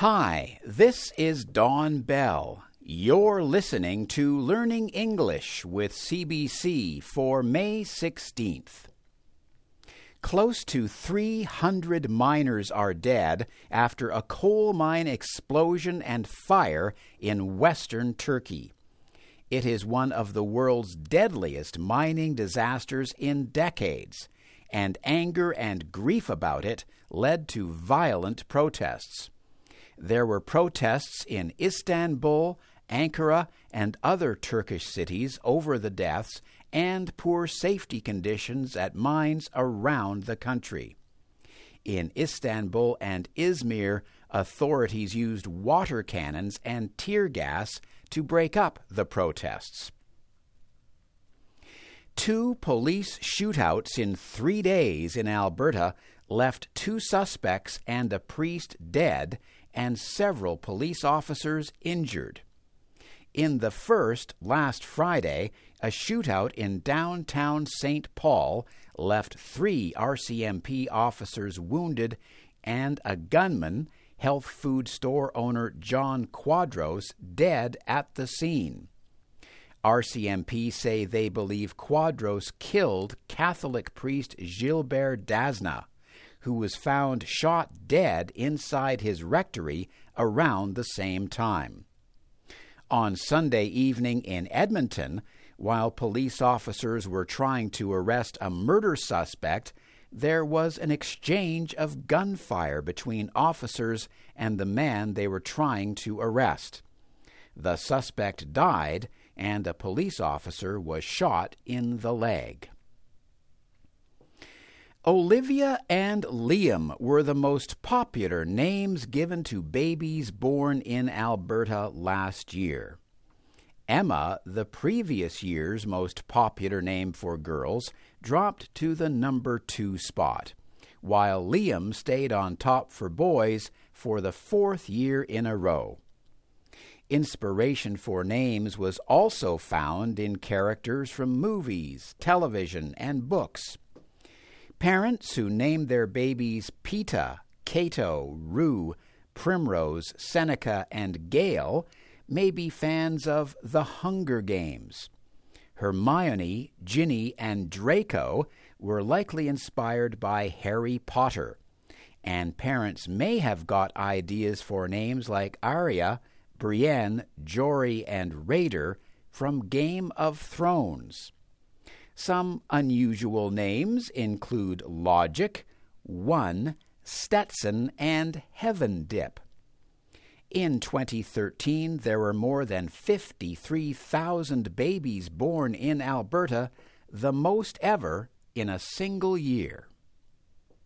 Hi, this is Don Bell. You're listening to Learning English with CBC for May 16th. Close to 300 miners are dead after a coal mine explosion and fire in western Turkey. It is one of the world's deadliest mining disasters in decades, and anger and grief about it led to violent protests. There were protests in Istanbul, Ankara, and other Turkish cities over the deaths and poor safety conditions at mines around the country. In Istanbul and Izmir, authorities used water cannons and tear gas to break up the protests. Two police shootouts in three days in Alberta left two suspects and a priest dead and several police officers injured. In the first, last Friday, a shootout in downtown St. Paul left three RCMP officers wounded and a gunman, health food store owner John Quadros, dead at the scene. RCMP say they believe Quadros killed Catholic priest Gilbert Dasna who was found shot dead inside his rectory around the same time. On Sunday evening in Edmonton, while police officers were trying to arrest a murder suspect, there was an exchange of gunfire between officers and the man they were trying to arrest. The suspect died, and a police officer was shot in the leg. Olivia and Liam were the most popular names given to babies born in Alberta last year. Emma, the previous year's most popular name for girls, dropped to the number two spot, while Liam stayed on top for boys for the fourth year in a row. Inspiration for names was also found in characters from movies, television, and books. Parents who name their babies Peta, Cato, Rue, Primrose, Seneca, and Gale may be fans of The Hunger Games. Hermione, Ginny, and Draco were likely inspired by Harry Potter, and parents may have got ideas for names like Arya, Brienne, Jory, and Raider from Game of Thrones. Some unusual names include Logic, One, Stetson, and Heaven Dip. In 2013, there were more than 53,000 babies born in Alberta, the most ever in a single year.